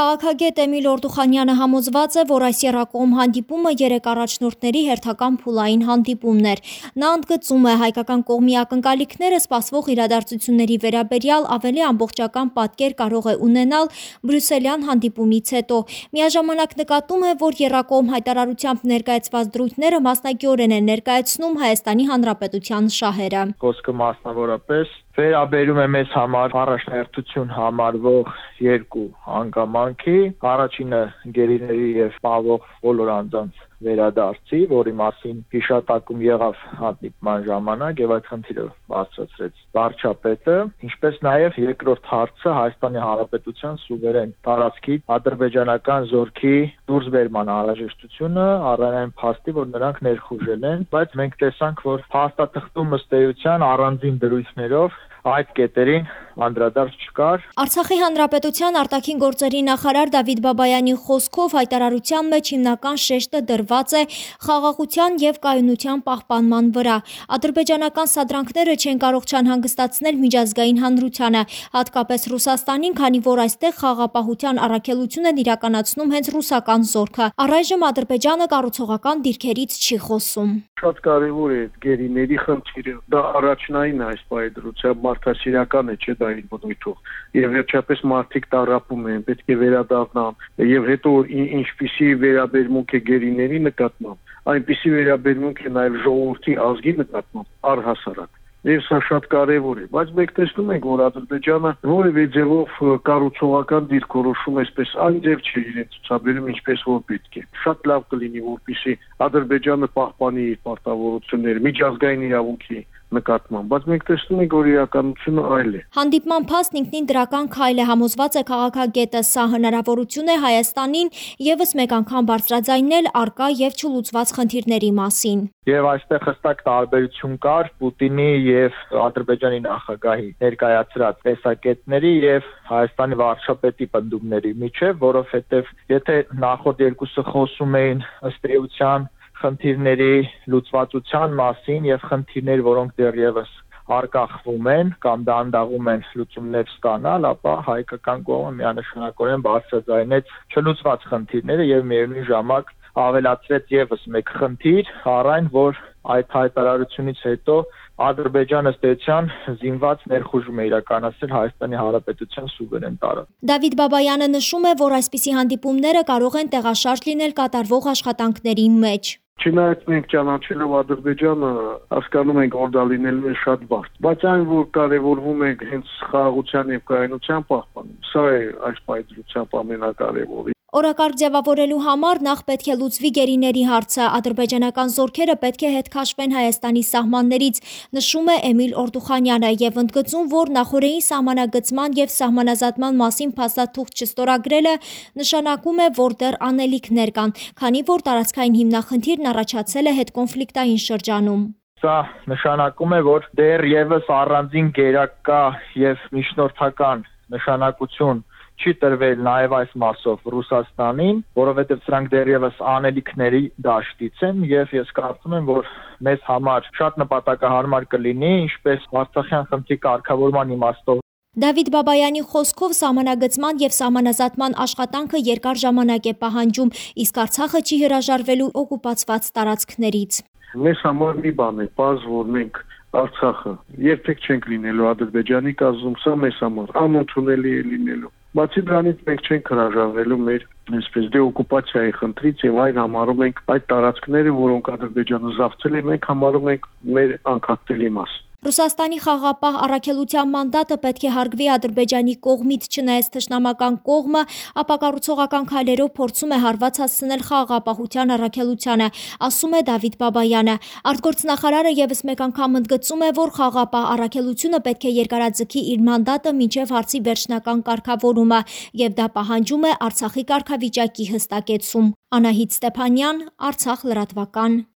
Քաղաքագետ Էմիլ Օրդուխանյանը համոզված է, որ այս երակողմ հանդիպումը երեք առաջնորդների հերթական փուլային հանդիպումն էր։ Նա ընդգծում է, հայկական կողմի ակնկալիքները սպասվող իրադարձությունների վերաբերյալ ավելի ամբողջական պատկեր կարող է ունենալ բրյուսելյան հանդիպումից հետո։ Միաժամանակ նկատում է, որ եռակողմ հայտարարությամբ ներկայացված դրույթները մասնակիորեն են ներկայացնում Հայաստանի Հանրապետության շահերը։ Խոսքը մասնավորապես վերաբերում է մեզ համար առաջնահերթություն համարվող երկու հանգամանքի։ Առաջինը գերիների եւ պահվող բոլոր անձանց վերադարձի, որի մասին հիշատակում եղավ հանդիպման ժամանակ եւ այդ խնդիրը բարձրացրեց վարչապետը, ինչպես նաեւ երկրորդ հարցը Հայաստանի Հանրապետության սուվերեն տարածքի ադրբեջանական զորքի դուրսբերման անհրաժեշտությունը առանց այն փաստի, որ նրանք ներխուժել են, բայց մենք տեսանք, որ փաստաթղթում ըստ էության առանձին դրույթներով այդ կետերին անդրադարձ չկար։ Արցախի հանրապետության արտաքին գործերի նախարար Դավիթ Բաբայանի խոսքով հայտարարության մեջ հիմնական շեշտը դրված է խաղաղության եւ կայունության պահպանման վրա։ Ադրբեջանական սադրանքները չեն կարող չանհանգստացնել միջազգային հանրությանը, հատկապես Ռուսաստանին, քանի որ այստեղ խաղապահության առաքելություն են իրականացնում հենց ռուսական զորքը։ Առայժմ Ադրբեջանը կառուցողական դիրքերից չի խոսում։ Շատ կարևոր է գերիների խնդիրը։ Դա առաջնային այս պայդրությամբ մարդասիրական է, չէ՞ դա իր բնույթով։ Եվ վերջապես մարդիկ տարապում են, պետք է վերադառնան, եւ հետո ինչպիսի վերաբերմունք է գերիների նկատմամբ, այնպիսի վերաբերմունք է նաեւ ժողովրդի ազգի նկատմամբ առհասարակ եւ սա շատ կարեւոր է բայց մենք տեսնում ենք որ ադրբեջանը որևէ ձևով կառուցողական դիրքորոշում այսպես այն ձև չի իրեն ցուցաբերում ինչպես որ պետք է շատ լավ կլինի որպիսի ադրբեջանը պահպանի իր պարտավորությունները միջազգային իրավունքի նկատմամբ, բայց մենք տեսնում ենք, որ իրականությունը այլ է։ Հանդիպման փաստն ինքնին դրական քայլ է համոզված է քաղաքագետը, սա հնարավորություն է Հայաստանին եւս մեկ անգամ բարձրաձայնել արկա եւ չլուծված խնդիրների մասին։ Եվ այստեղ հստակ տարբերություն կար Պուտինի եւ Ադրբեջանի նախագահի ներկայացրած տեսակետների եւ Հայաստանի վարչապետի պնդումների միջև, որովհետեւ եթե նախորդ երկուսը խոսում էին ըստ էության խնդիրների լուծվածության մասին եւ խնդիրներ, որոնք դեռևս արկախվում են կամ դանդաղում են լուծումներ ստանալ, ապա հայկական կողմը միանշանակորեն բարձրաձայնեց չլուծված խնդիրները եւ միևնույն ժամանակ ավելացրեց եւս մեկ խնդիր, առայն որ այդ հայտարարությունից հետո Ադրբեջանը ստեցյան զինված ներխուժում է իրականացրել Հայաստանի Հանրապետության սուվերեն տարածք։ Դավիթ Բաբայանը նշում է, որ այսպիսի հանդիպումները կարող են տեղաշարժ լինել կատարվող աշխատանքների մեջ։ Չնայած մենք ճանաչելով Ադրբեջանը հասկանում ենք, որ դա լինելու է շատ բարդ, բայց այն, որ կարևորվում է հենց խաղաղության եւ կայունության պահպանում, սա է այս պայծրությամբ ամենակարևորը։ Օրակարգ ձևավորելու համար նախ պետք է լուծվի գերիների հարցը։ Ադրբեջանական զորքերը պետք է հետ քաշվեն Հայաստանի սահմաններից, նշում է Էմիլ Օրդուխանյանը եւ ընդգծում, որ նախորդային սահմանագծման եւ սահմանազատման մասին փաստաթուղթ չստորագրելը նշանակում է, որ դեռ անելիքներ կան, քանի որ տարածքային հիմնախնդիրն առաջացել է հետկոնֆլիկտային շրջանում սա նշանակում է, որ դեռ եւս առանձին գերակա եւ միջնորդական նշանակություն չի տրվել նաև այս մասով Ռուսաստանին, որովհետև սրանք դեռևս անելիքների դաշտից են եւ ես կարծում եմ, որ մեզ համար շատ նպատակահարմար կլինի, ինչպես Արցախյան խնդրի կարգավորման իմաստով Դավիթ Բաբայանի խոսքով սահմանագծման եւ սահմանազատման աշխատանքը երկար ժամանակ է պահանջում, իսկ Արցախը չի հրաժարվելու օկուպացված տարածքներից։ Մեզ համար մի բան է, բազ որ մենք Արցախը երբեք չենք լինելու Ադրբեջանի կազմում, սա մեզ համար անընդունելի է լինելու։ Բացի դրանից մենք չենք հրաժարվելու մեր այսպես դեօկուպացիայի խնդրից եւ այն համարում ենք այդ տարածքները, որոնք Ադրբեջանը զավթել է, մենք համարում ենք մեր անկախտելի մաս։ Ռուսաստանի խաղապահ առաքելության մանդատը պետք է հարգվի Ադրբեջանի կողմից, չնայած թշնամական կողմը ապակառուցողական քայլերով փորձում է հարված հասցնել խաղապահության առաքելությանը, ասում է Դավիթ Բաբայանը։ Արտգործնախարարը եւս մեկ անգամ ընդգծում է, որ խաղապահ առաքելությունը պետք է երկարաձգի իր մանդատը մինչև հարցի վերջնական կարգավորումը, եւ դա պահանջում է Արցախի կարգավիճակի հստակեցում։ Անահիտ Ստեփանյան, Արցախ լրատվական։